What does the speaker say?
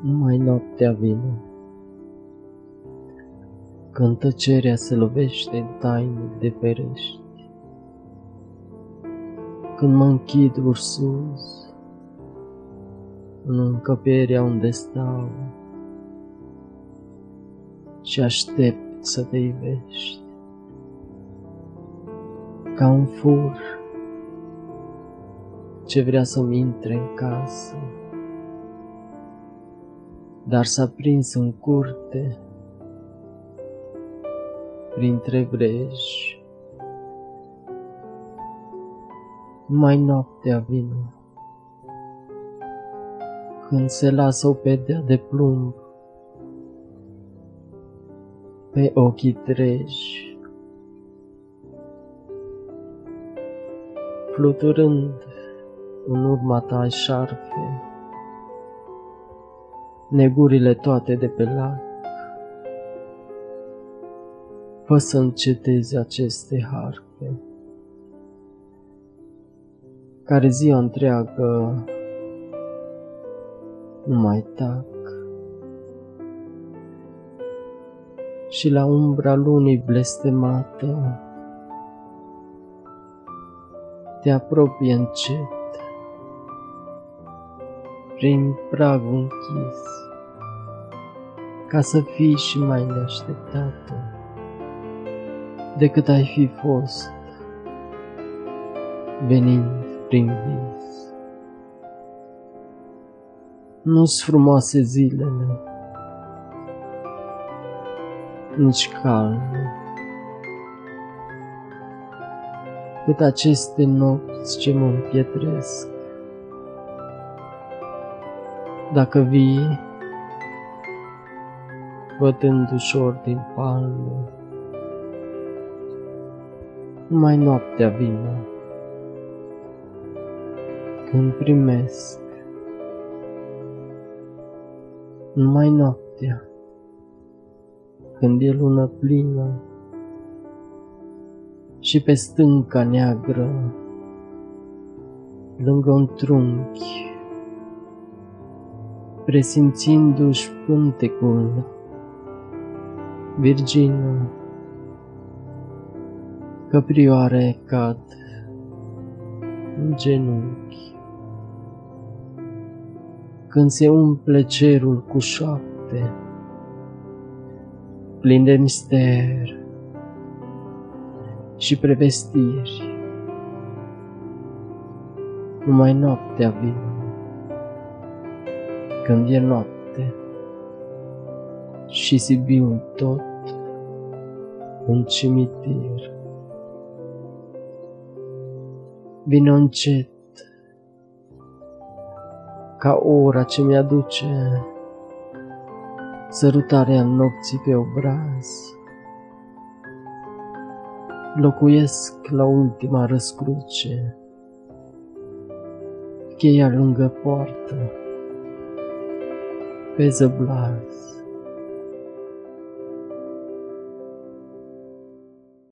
Numai noaptea vine, când tăcerea se lovește în taine de ferești, când mă închid sus în încăperea unde stau. Și aștept să te ivești. Ca un fur ce vrea să-mi intre în casă, dar s-a prins în curte printre vreji. Mai noaptea vine, când se lasă o pedea de plumb pe ochii treji, fluturând în urma ta șarfe, negurile toate de pe lac. Fă să înceteze aceste harpe, care ziua întreagă nu mai tac. Și la umbra lunii blestemată te apropie încet prin pragul închis, ca să fii și mai neașteptată decât ai fi fost venind prin vis. Nu-s frumoase zilele, nici calme, cât aceste nopți ce mă împietresc dacă vii, bătând ușor din palme, mai noaptea vine, când primesc, numai noaptea, când e lună plină și pe stânca neagră, lângă un trunchi, presimțindu-și pântecul. Virgină, căprioare cad în genunchi. Când se umple cerul cu șapte, plin de mister și prevestiri, numai noaptea vine când e noapte și Sibiul tot un cimitir. Vine încet ca ora ce mi-aduce sărutarea nopții pe obraz. Locuiesc la ultima răscruce, cheia lângă poartă, pe zăblaz.